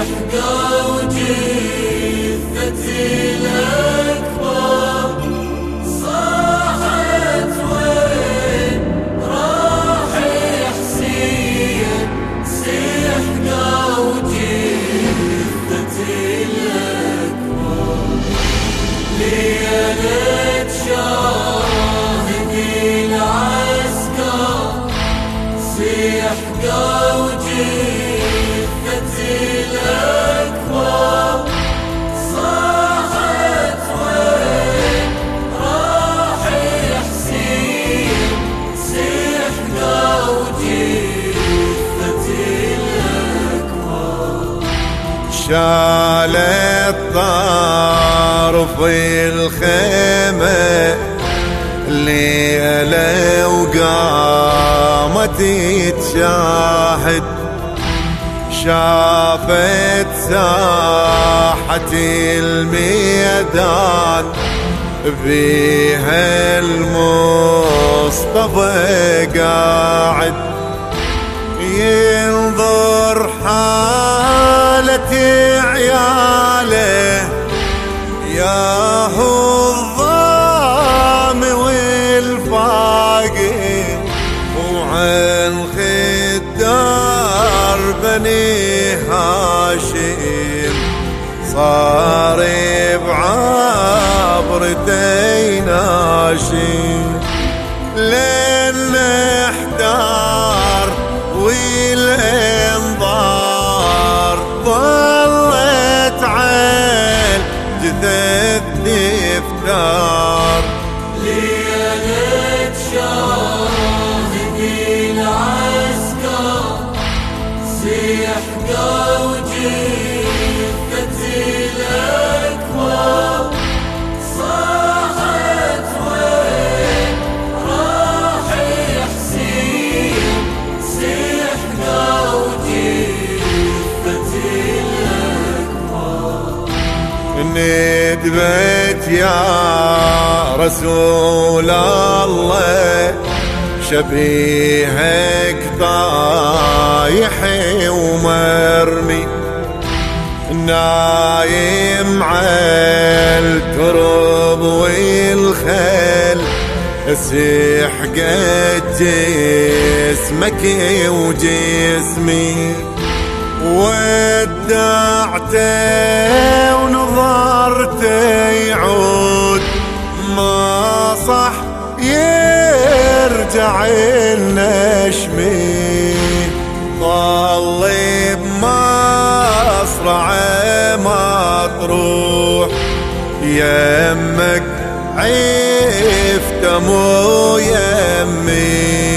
أحقى وجثتي الأكبر صاحت وين راح حسين سيحقى وجثتي الأكبر ليلة شال الطرف الخيمة ليلة وقامت تشاهد شافت ساحة الميدان فيها المصطفى قاعد بعبرتين ناشم لين نحتار والانظار ظلت عين جثث دفتار. ندبت يا رسول الله. شبيهك طايح ومرمي. نايم عالترب والخيل. سحقت جسمك وجسمي. ودعته ونظرته يعود. ما صح يرجع النشمي. ظل بمصرع ما تروح. يمك عفت مو يمي.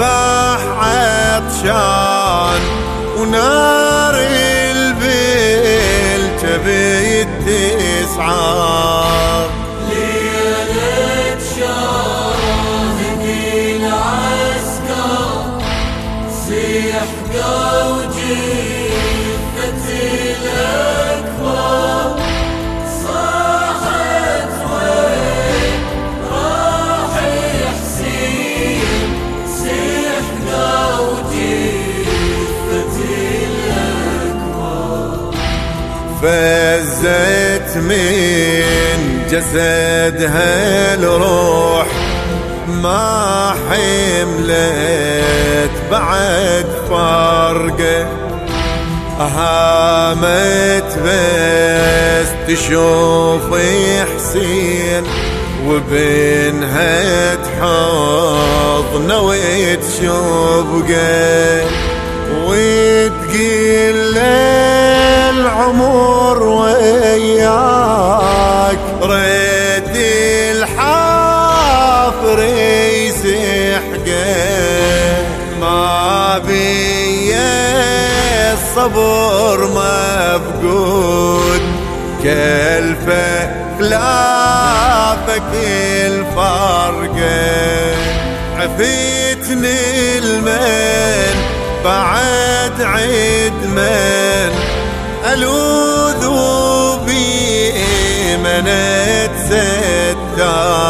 ذبح عطشان ونار البيل تبي تسعار فزت من جسدها الروح ما حملت بعد فرقه هامت بس تشوف حسين وبنها تحضن وتشوقه وتقيل الصبر مفقود كلفه خلافك الفرقه عفيتني المن بعد عدمن ألوذ بإيمنة ستار.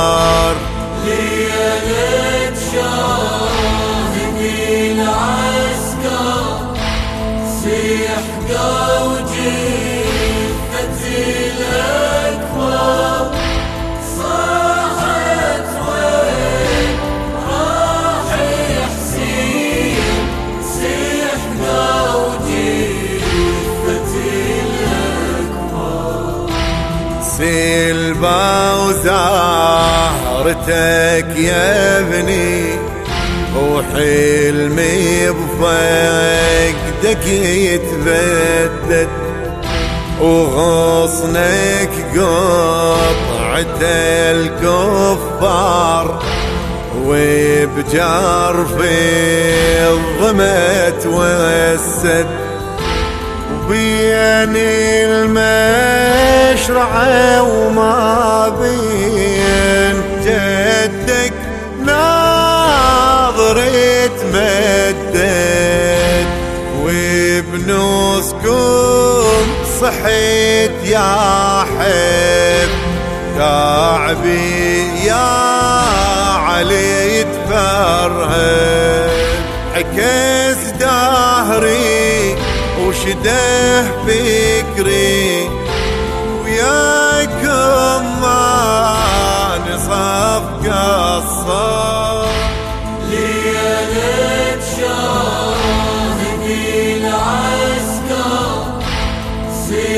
وزارتك يا ابني وحلمي بفقدك يتبدد وغصنك قطعة الكفار وبجار في الظما توسد وبين المشرعة وما بين جدك ناظرة مدد وبنوسكم صحيت يا حب. كعبي يا علي تفرهد. عكس دهري وشده فكري